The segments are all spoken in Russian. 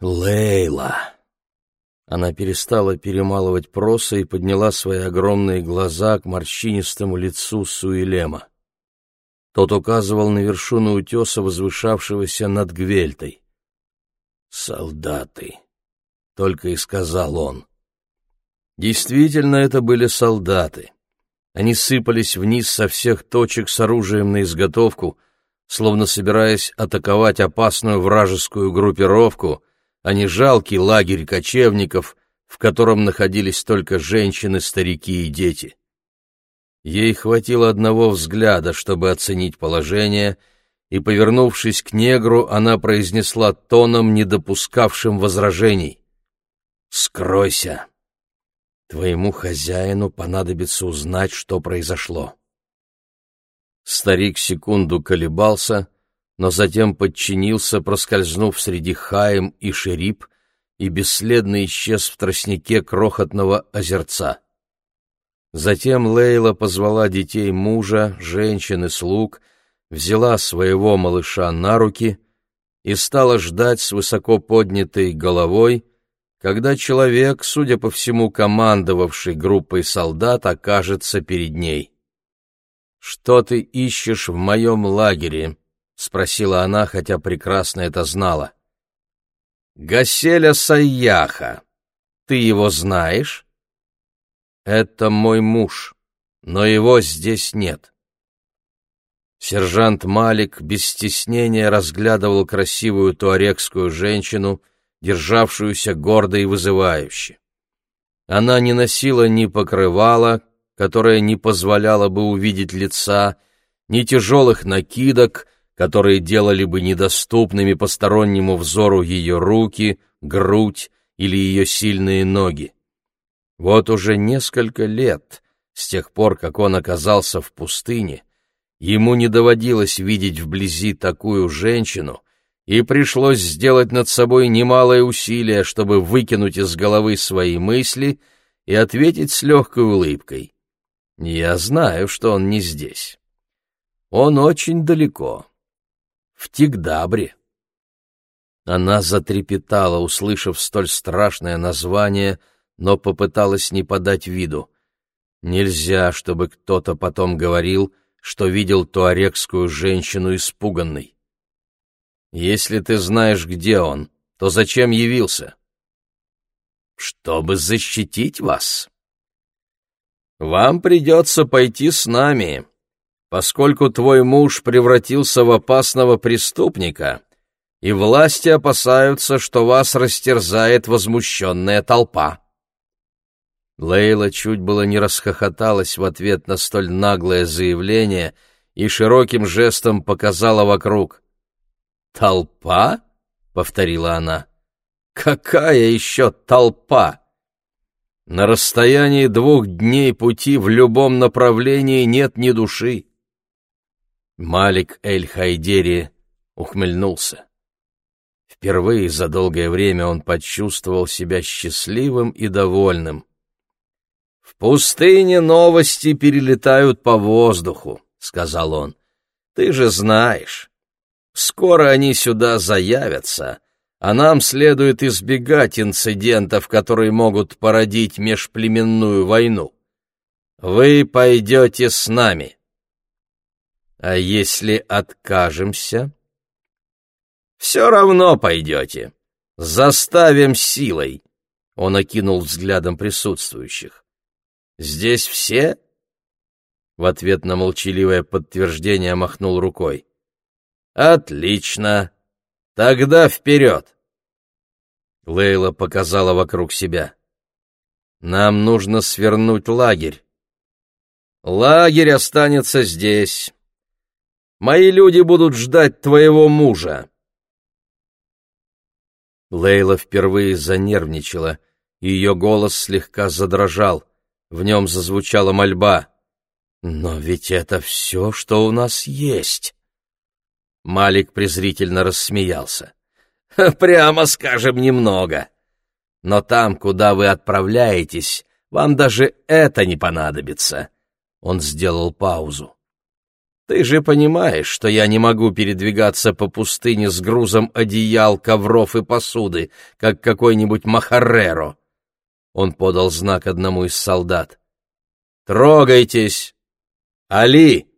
Лейла. Она перестала перемалывать проса и подняла свои огромные глаза к морщинистому лицу Суилема. Тот указывал на вершину утеса, возвышавшегося над Гвельтой. «Солдаты», — только и сказал он. Действительно, это были солдаты. Они сыпались вниз со всех точек с оружием на изготовку, словно собираясь атаковать опасную вражескую группировку, а не жалкий лагерь кочевников, в котором находились только женщины, старики и дети. Ей хватило одного взгляда, чтобы оценить положение, и, повернувшись к негру, она произнесла тоном, не допускавшим возражений. «Скройся! Твоему хозяину понадобится узнать, что произошло». Старик секунду колебался, но затем подчинился, проскользнув среди хаем и шерип, и бесследно исчез в тростнике крохотного озерца. Затем Лейла позвала детей мужа, женщин и слуг, взяла своего малыша на руки и стала ждать с высоко поднятой головой, когда человек, судя по всему командовавший группой солдат, окажется перед ней. «Что ты ищешь в моем лагере?» — спросила она, хотя прекрасно это знала. «Гаселя Саяха. Ты его знаешь?» «Это мой муж, но его здесь нет». Сержант Малик без стеснения разглядывал красивую туарекскую женщину, державшуюся гордо и вызывающе. Она не носила ни покрывала, которое не позволяло бы увидеть лица, ни тяжелых накидок, которые делали бы недоступными постороннему взору ее руки, грудь или ее сильные ноги. Вот уже несколько лет, с тех пор, как он оказался в пустыне, ему не доводилось видеть вблизи такую женщину, и пришлось сделать над собой немалое усилие, чтобы выкинуть из головы свои мысли и ответить с легкой улыбкой. «Я знаю, что он не здесь. Он очень далеко» в Тигдабре. Она затрепетала, услышав столь страшное название, но попыталась не подать виду. Нельзя, чтобы кто-то потом говорил, что видел туарекскую женщину испуганной. Если ты знаешь, где он, то зачем явился? Чтобы защитить вас. Вам придется пойти с нами, поскольку твой муж превратился в опасного преступника, и власти опасаются, что вас растерзает возмущенная толпа». Лейла чуть было не расхохоталась в ответ на столь наглое заявление и широким жестом показала вокруг. «Толпа?» — повторила она. «Какая еще толпа?» На расстоянии двух дней пути в любом направлении нет ни души. Малик Эль-Хайдери ухмыльнулся. Впервые за долгое время он почувствовал себя счастливым и довольным. «В пустыне новости перелетают по воздуху», — сказал он. «Ты же знаешь, скоро они сюда заявятся, а нам следует избегать инцидентов, которые могут породить межплеменную войну. Вы пойдете с нами». А если откажемся? Все равно пойдете. Заставим силой. Он окинул взглядом присутствующих. Здесь все? В ответ на молчаливое подтверждение махнул рукой. Отлично. Тогда вперед. Лейла показала вокруг себя. Нам нужно свернуть лагерь. Лагерь останется здесь. Мои люди будут ждать твоего мужа. Лейла впервые занервничала, и ее голос слегка задрожал. В нем зазвучала мольба. «Но ведь это все, что у нас есть!» Малик презрительно рассмеялся. «Прямо скажем, немного. Но там, куда вы отправляетесь, вам даже это не понадобится». Он сделал паузу. Ты же понимаешь, что я не могу передвигаться по пустыне с грузом одеял, ковров и посуды, как какой-нибудь Махареро. Он подал знак одному из солдат. «Трогайтесь! Али,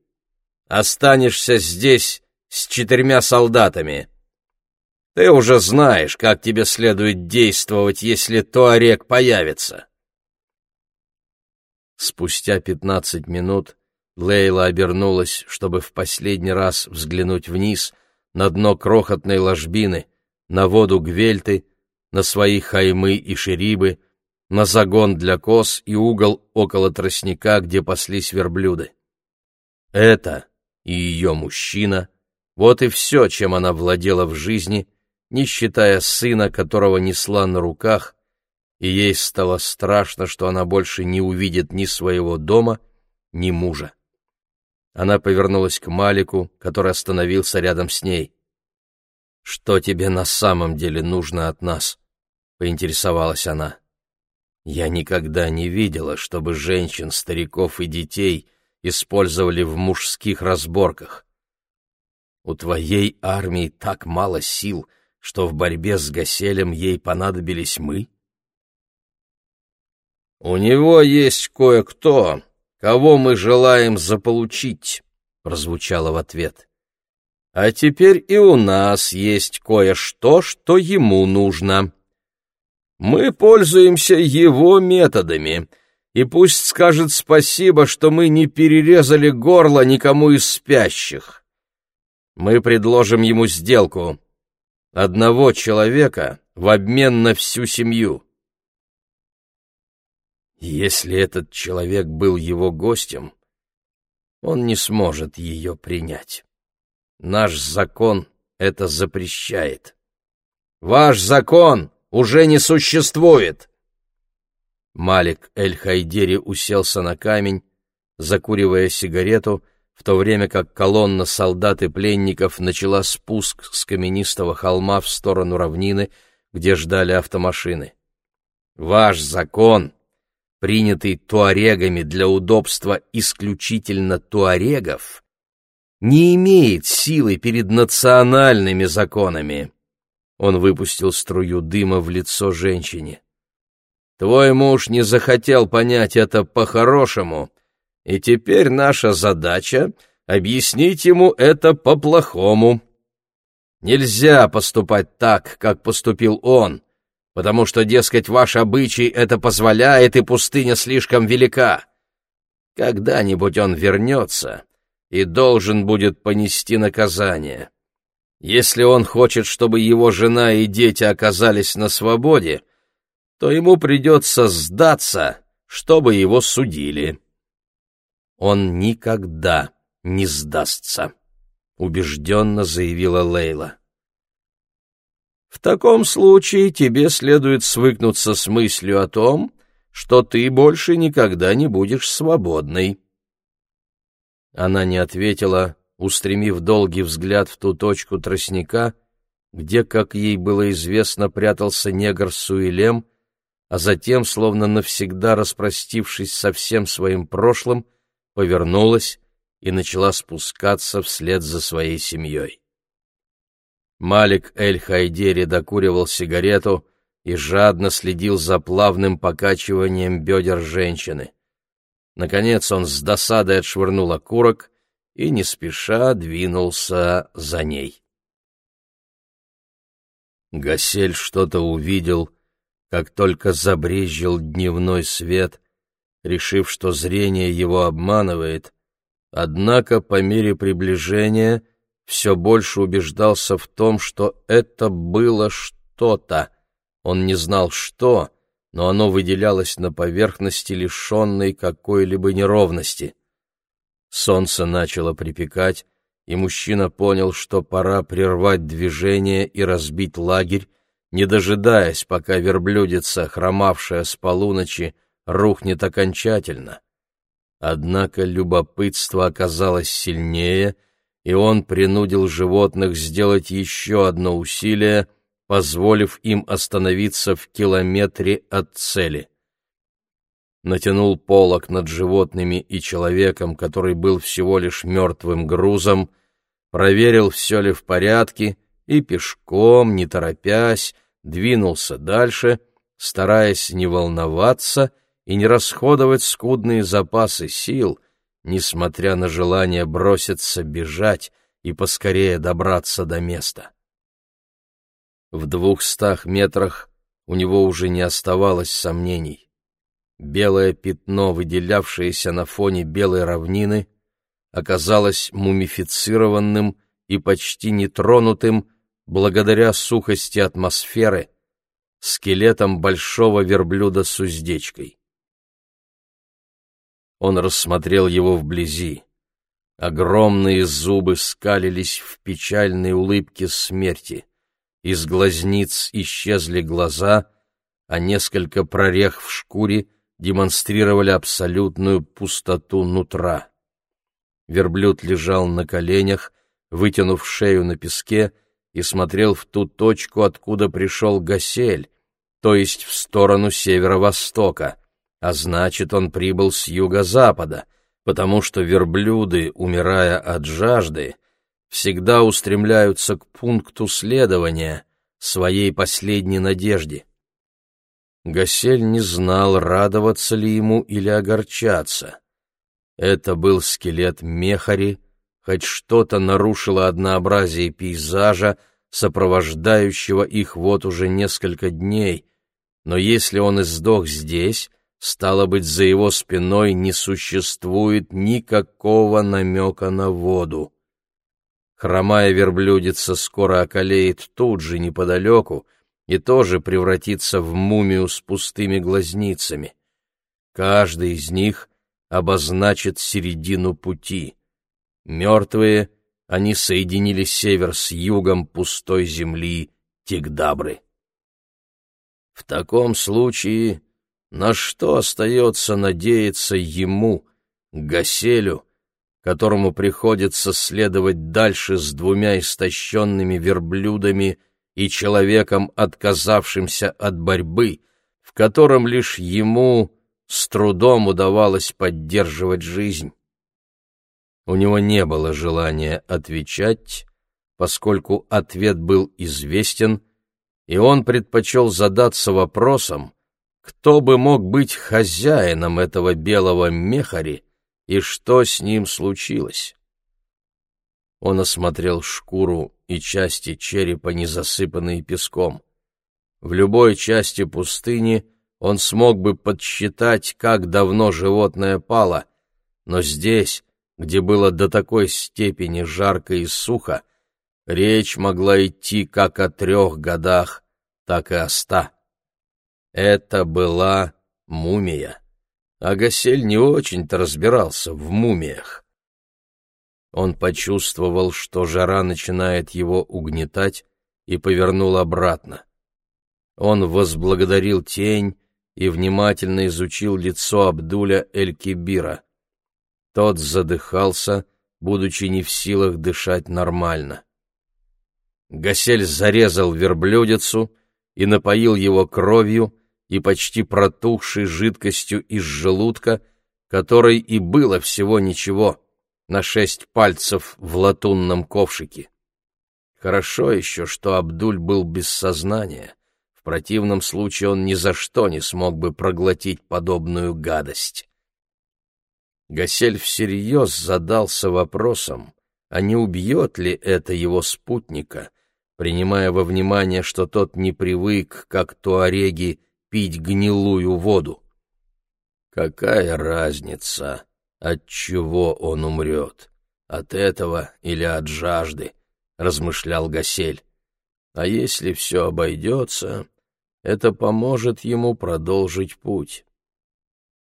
останешься здесь с четырьмя солдатами. Ты уже знаешь, как тебе следует действовать, если Туарек появится». Спустя пятнадцать минут Лейла обернулась, чтобы в последний раз взглянуть вниз, на дно крохотной ложбины, на воду Гвельты, на свои хаймы и шерибы, на загон для коз и угол около тростника, где паслись верблюды. Это и ее мужчина, вот и все, чем она владела в жизни, не считая сына, которого несла на руках, и ей стало страшно, что она больше не увидит ни своего дома, ни мужа. Она повернулась к Малику, который остановился рядом с ней. «Что тебе на самом деле нужно от нас?» — поинтересовалась она. «Я никогда не видела, чтобы женщин, стариков и детей использовали в мужских разборках. У твоей армии так мало сил, что в борьбе с Гаселем ей понадобились мы?» «У него есть кое-кто, кого мы желаем заполучить», — прозвучало в ответ. «А теперь и у нас есть кое-что, что ему нужно. Мы пользуемся его методами, и пусть скажет спасибо, что мы не перерезали горло никому из спящих. Мы предложим ему сделку. Одного человека в обмен на всю семью». Если этот человек был его гостем, он не сможет ее принять. Наш закон это запрещает. Ваш закон уже не существует. Малик Эль-Хайдери уселся на камень, закуривая сигарету, в то время как колонна солдат и пленников начала спуск с каменистого холма в сторону равнины, где ждали автомашины. Ваш закон принятый туарегами для удобства исключительно туарегов, не имеет силы перед национальными законами. Он выпустил струю дыма в лицо женщине. Твой муж не захотел понять это по-хорошему, и теперь наша задача — объяснить ему это по-плохому. Нельзя поступать так, как поступил он — потому что, дескать, ваш обычай это позволяет, и пустыня слишком велика. Когда-нибудь он вернется и должен будет понести наказание. Если он хочет, чтобы его жена и дети оказались на свободе, то ему придется сдаться, чтобы его судили. Он никогда не сдастся, убежденно заявила Лейла. В таком случае тебе следует свыкнуться с мыслью о том, что ты больше никогда не будешь свободной. Она не ответила, устремив долгий взгляд в ту точку тростника, где, как ей было известно, прятался негр Суилем, а затем, словно навсегда распростившись со всем своим прошлым, повернулась и начала спускаться вслед за своей семьей. Малик Эль-Хайдери докуривал сигарету и жадно следил за плавным покачиванием бедер женщины. Наконец он с досадой отшвырнул окурок и не спеша двинулся за ней. Гасель что-то увидел, как только забрезжил дневной свет, решив, что зрение его обманывает, однако по мере приближения — все больше убеждался в том, что это было что-то. Он не знал, что, но оно выделялось на поверхности, лишенной какой-либо неровности. Солнце начало припекать, и мужчина понял, что пора прервать движение и разбить лагерь, не дожидаясь, пока верблюдица, хромавшая с полуночи, рухнет окончательно. Однако любопытство оказалось сильнее — и он принудил животных сделать еще одно усилие, позволив им остановиться в километре от цели. натянул полог над животными и человеком, который был всего лишь мертвым грузом, проверил, все ли в порядке, и пешком, не торопясь, двинулся дальше, стараясь не волноваться и не расходовать скудные запасы сил, несмотря на желание броситься бежать и поскорее добраться до места. В двухстах метрах у него уже не оставалось сомнений. Белое пятно, выделявшееся на фоне белой равнины, оказалось мумифицированным и почти нетронутым благодаря сухости атмосферы, скелетом большого верблюда с уздечкой. Он рассмотрел его вблизи. Огромные зубы скалились в печальной улыбке смерти. Из глазниц исчезли глаза, а несколько прорех в шкуре демонстрировали абсолютную пустоту нутра. Верблюд лежал на коленях, вытянув шею на песке, и смотрел в ту точку, откуда пришел Гасель, то есть в сторону северо-востока, а значит, он прибыл с юго-запада, потому что верблюды, умирая от жажды, всегда устремляются к пункту следования, своей последней надежде. Гасель не знал, радоваться ли ему или огорчаться. Это был скелет Мехари, хоть что-то нарушило однообразие пейзажа, сопровождающего их вот уже несколько дней, но если он и сдох здесь, стало быть, за его спиной не существует никакого намека на воду. Хромая верблюдица скоро околеет тут же, неподалеку, и тоже превратится в мумию с пустыми глазницами. Каждый из них обозначит середину пути. Мертвые, они соединили север с югом пустой земли Тигдабры. В таком случае на что остается надеяться ему, Гаселю, которому приходится следовать дальше с двумя истощенными верблюдами и человеком, отказавшимся от борьбы, в котором лишь ему с трудом удавалось поддерживать жизнь. У него не было желания отвечать, поскольку ответ был известен, и он предпочел задаться вопросом, кто бы мог быть хозяином этого белого мехари, и что с ним случилось. Он осмотрел шкуру и части черепа, не засыпанные песком. В любой части пустыни он смог бы подсчитать, как давно животное пало, но здесь, где было до такой степени жарко и сухо, речь могла идти как о трех годах, так и о ста. Это была мумия. Агасель не очень-то разбирался в мумиях. Он почувствовал, что жара начинает его угнетать, и повернул обратно. Он возблагодарил тень и внимательно изучил лицо Абдуля Эль-Кибира. Тот задыхался, будучи не в силах дышать нормально. Гасель зарезал верблюдицу и напоил его кровью, и почти протухшей жидкостью из желудка, которой и было всего ничего, на шесть пальцев в латунном ковшике. Хорошо еще, что Абдуль был без сознания. В противном случае он ни за что не смог бы проглотить подобную гадость. Гасель всерьез задался вопросом, а не убьет ли это его спутника, принимая во внимание, что тот не привык, как туареги, пить гнилую воду. Какая разница, от чего он умрет, от этого или от жажды, размышлял Гасель. А если все обойдется, это поможет ему продолжить путь.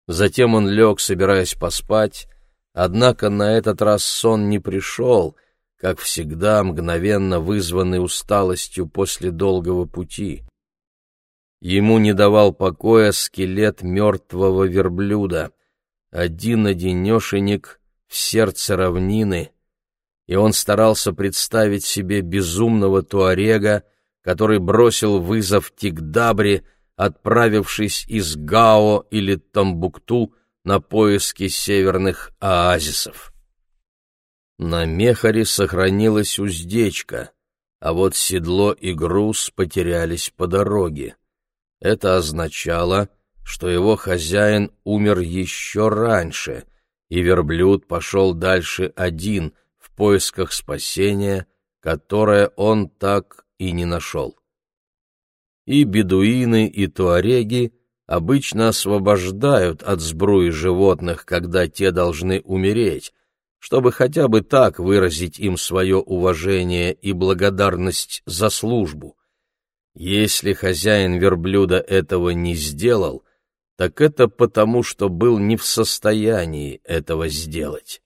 Затем он лег, собираясь поспать, однако на этот раз сон не пришел, как всегда мгновенно вызванный усталостью после долгого пути. Ему не давал покоя скелет мертвого верблюда, один-одинешенек в сердце равнины, и он старался представить себе безумного туарега, который бросил вызов Тигдабре, отправившись из Гао или Тамбукту на поиски северных оазисов. На Мехаре сохранилась уздечка, а вот седло и груз потерялись по дороге. Это означало, что его хозяин умер еще раньше, и верблюд пошел дальше один в поисках спасения, которое он так и не нашел. И бедуины, и туареги обычно освобождают от сбруи животных, когда те должны умереть, чтобы хотя бы так выразить им свое уважение и благодарность за службу. Если хозяин верблюда этого не сделал, так это потому, что был не в состоянии этого сделать.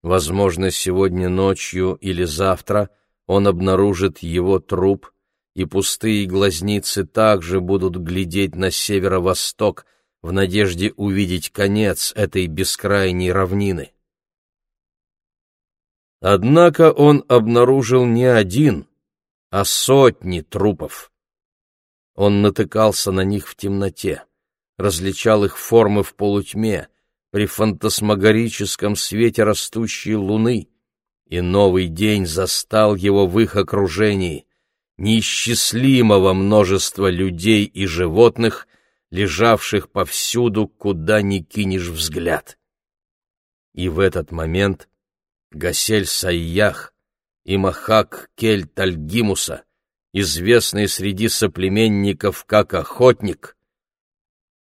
Возможно, сегодня ночью или завтра он обнаружит его труп, и пустые глазницы также будут глядеть на северо-восток в надежде увидеть конец этой бескрайней равнины. Однако он обнаружил не один, а сотни трупов. Он натыкался на них в темноте различал их формы в полутьме, при фантасмагорическом свете растущей луны, и новый день застал его в их окружении, неисчислимого множества людей и животных, лежавших повсюду, куда ни кинешь взгляд. И в этот момент Гасель Сайях и Махак Кель известный среди соплеменников как охотник,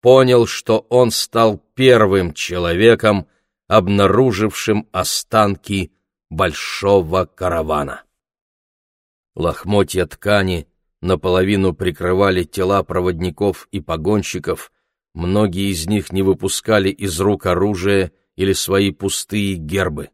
понял, что он стал первым человеком, обнаружившим останки большого каравана. Лохмотья ткани наполовину прикрывали тела проводников и погонщиков, многие из них не выпускали из рук оружие или свои пустые гербы.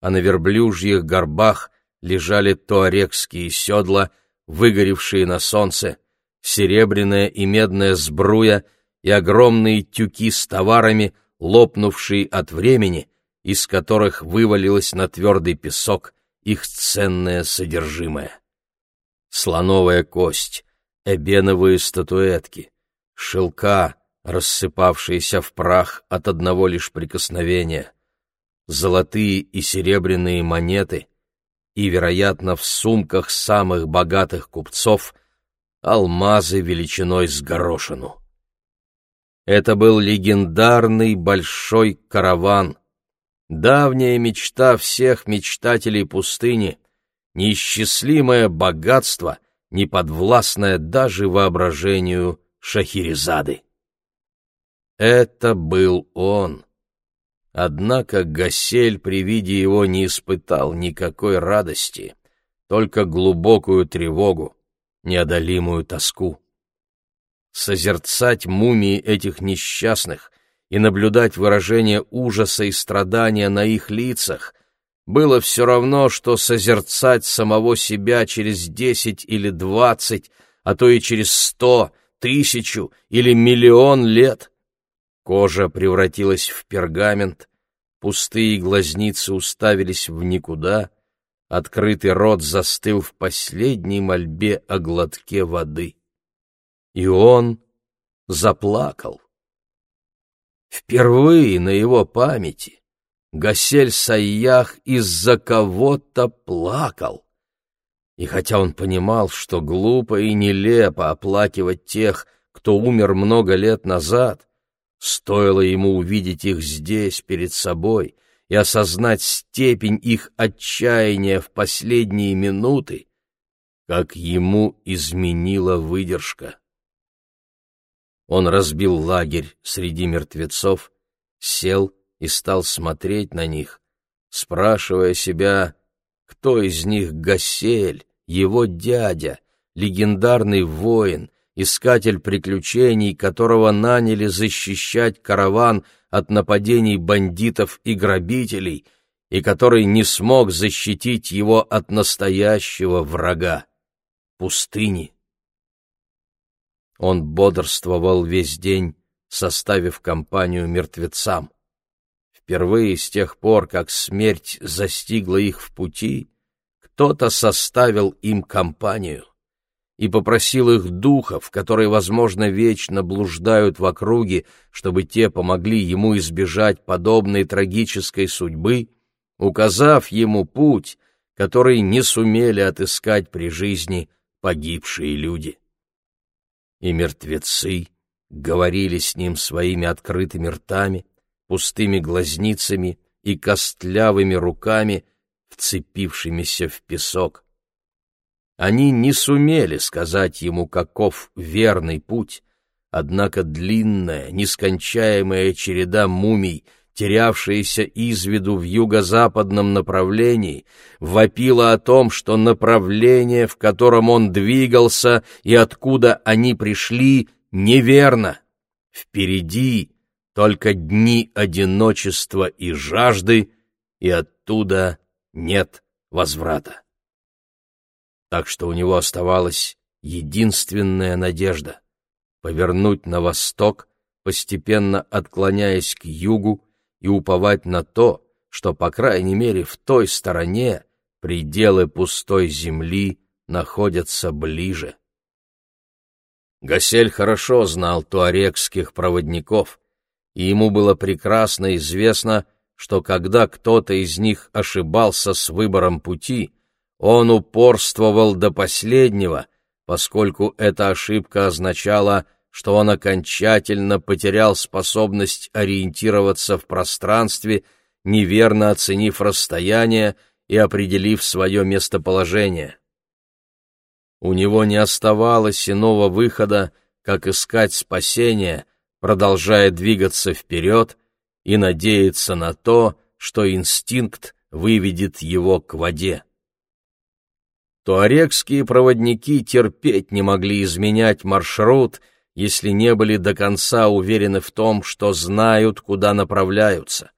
А на верблюжьих горбах лежали туарекские седла, выгоревшие на солнце, серебряная и медная сбруя — и огромные тюки с товарами, лопнувшие от времени, из которых вывалилось на твердый песок их ценное содержимое. Слоновая кость, эбеновые статуэтки, шелка, рассыпавшиеся в прах от одного лишь прикосновения, золотые и серебряные монеты и, вероятно, в сумках самых богатых купцов алмазы величиной с горошину. Это был легендарный большой караван. Давняя мечта всех мечтателей пустыни, неисчислимое богатство, неподвластное даже воображению Шахерезады. Это был он. Однако Гасель при виде его не испытал никакой радости, только глубокую тревогу, неодолимую тоску созерцать мумии этих несчастных и наблюдать выражение ужаса и страдания на их лицах было все равно, что созерцать самого себя через десять или двадцать, а то и через сто, тысячу или миллион лет. Кожа превратилась в пергамент, пустые глазницы уставились в никуда, открытый рот застыл в последней мольбе о глотке воды и он заплакал. Впервые на его памяти Гасель Сайях из-за кого-то плакал. И хотя он понимал, что глупо и нелепо оплакивать тех, кто умер много лет назад, стоило ему увидеть их здесь, перед собой, и осознать степень их отчаяния в последние минуты, как ему изменила выдержка. Он разбил лагерь среди мертвецов, сел и стал смотреть на них, спрашивая себя, кто из них Гасель, его дядя, легендарный воин, искатель приключений, которого наняли защищать караван от нападений бандитов и грабителей, и который не смог защитить его от настоящего врага — пустыни. Он бодрствовал весь день, составив компанию мертвецам. Впервые с тех пор, как смерть застигла их в пути, кто-то составил им компанию. И попросил их духов, которые, возможно, вечно блуждают в округе, чтобы те помогли ему избежать подобной трагической судьбы, указав ему путь, который не сумели отыскать при жизни погибшие люди. И мертвецы говорили с ним своими открытыми ртами, пустыми глазницами и костлявыми руками, вцепившимися в песок. Они не сумели сказать ему, каков верный путь, однако длинная, нескончаемая череда мумий, терявшаяся из виду в юго-западном направлении, вопила о том, что направление, в котором он двигался и откуда они пришли, неверно. Впереди только дни одиночества и жажды, и оттуда нет возврата так что у него оставалась единственная надежда — повернуть на восток, постепенно отклоняясь к югу и уповать на то, что, по крайней мере, в той стороне пределы пустой земли находятся ближе. Гасель хорошо знал туарекских проводников, и ему было прекрасно известно, что когда кто-то из них ошибался с выбором пути, он упорствовал до последнего, поскольку эта ошибка означала, что он окончательно потерял способность ориентироваться в пространстве, неверно оценив расстояние и определив свое местоположение. У него не оставалось иного выхода, как искать спасения, продолжая двигаться вперед и надеяться на то, что инстинкт выведет его к воде. Туарегские проводники терпеть не могли изменять маршрут, если не были до конца уверены в том, что знают, куда направляются.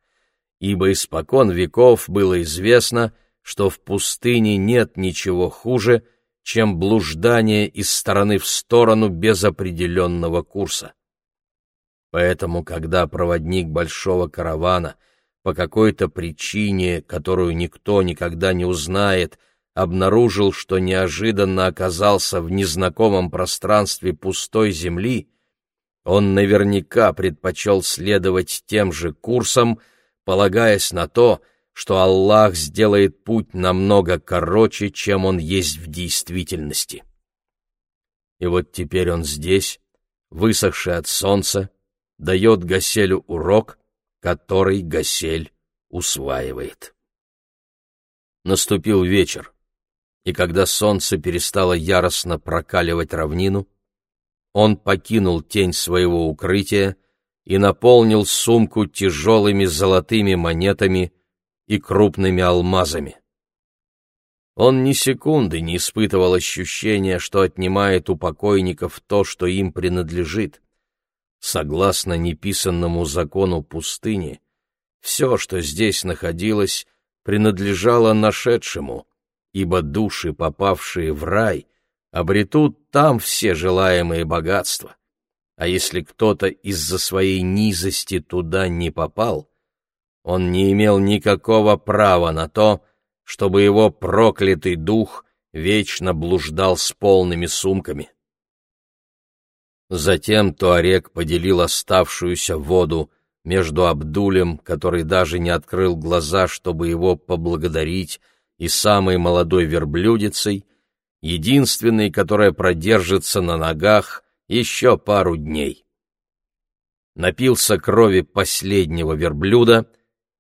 Ибо испокон веков было известно, что в пустыне нет ничего хуже, чем блуждание из стороны в сторону без определенного курса. Поэтому, когда проводник большого каравана по какой-то причине, которую никто никогда не узнает, обнаружил, что неожиданно оказался в незнакомом пространстве пустой земли, он наверняка предпочел следовать тем же курсом, полагаясь на то, что Аллах сделает путь намного короче, чем он есть в действительности. И вот теперь он здесь, высохший от солнца, дает Гаселю урок, который Гасель усваивает. Наступил вечер и когда солнце перестало яростно прокаливать равнину, он покинул тень своего укрытия и наполнил сумку тяжелыми золотыми монетами и крупными алмазами. Он ни секунды не испытывал ощущения, что отнимает у покойников то, что им принадлежит. Согласно неписанному закону пустыни, все, что здесь находилось, принадлежало нашедшему, ибо души, попавшие в рай, обретут там все желаемые богатства. А если кто-то из-за своей низости туда не попал, он не имел никакого права на то, чтобы его проклятый дух вечно блуждал с полными сумками. Затем Туарек поделил оставшуюся воду между Абдулем, который даже не открыл глаза, чтобы его поблагодарить, и самой молодой верблюдицей, единственной, которая продержится на ногах еще пару дней. Напился крови последнего верблюда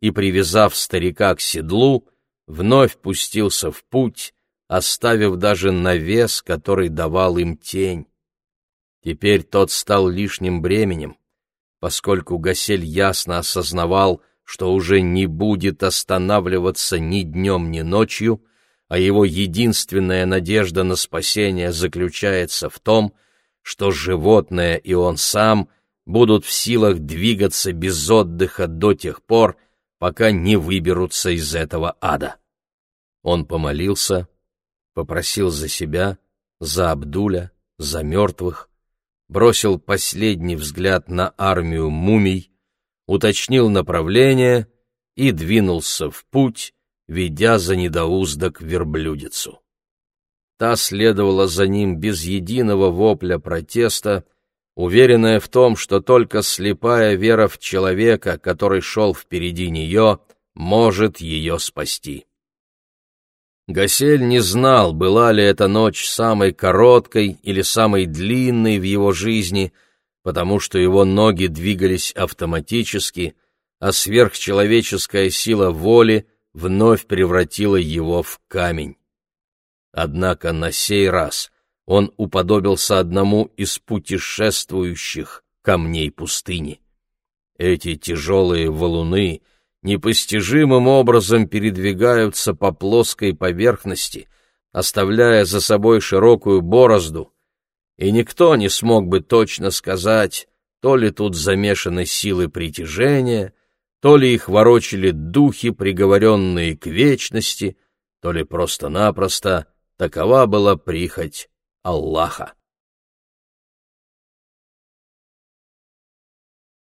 и, привязав старика к седлу, вновь пустился в путь, оставив даже навес, который давал им тень. Теперь тот стал лишним бременем, поскольку Гасель ясно осознавал, что уже не будет останавливаться ни днем, ни ночью, а его единственная надежда на спасение заключается в том, что животное и он сам будут в силах двигаться без отдыха до тех пор, пока не выберутся из этого ада. Он помолился, попросил за себя, за Абдуля, за мертвых, бросил последний взгляд на армию мумий, уточнил направление и двинулся в путь, ведя за недоуздок верблюдицу. та следовала за ним без единого вопля протеста, уверенная в том, что только слепая вера в человека, который шел впереди нее, может ее спасти. Гасель не знал, была ли эта ночь самой короткой или самой длинной в его жизни, потому что его ноги двигались автоматически, а сверхчеловеческая сила воли вновь превратила его в камень. Однако на сей раз он уподобился одному из путешествующих камней пустыни. Эти тяжелые валуны непостижимым образом передвигаются по плоской поверхности, оставляя за собой широкую борозду, и никто не смог бы точно сказать, то ли тут замешаны силы притяжения, то ли их ворочали духи, приговоренные к вечности, то ли просто-напросто такова была прихоть Аллаха.